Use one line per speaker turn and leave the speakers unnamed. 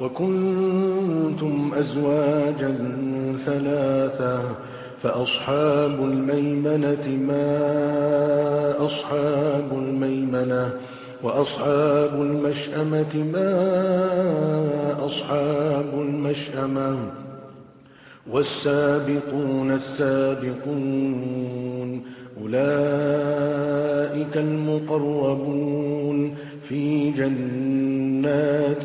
وكنتم أزواجا ثلاثا فأصحاب الميمنة ما أصحاب الميمنة وأصحاب المشأمة ما أصحاب المشأمة والسابقون السابقون أولئك المقربون في جنات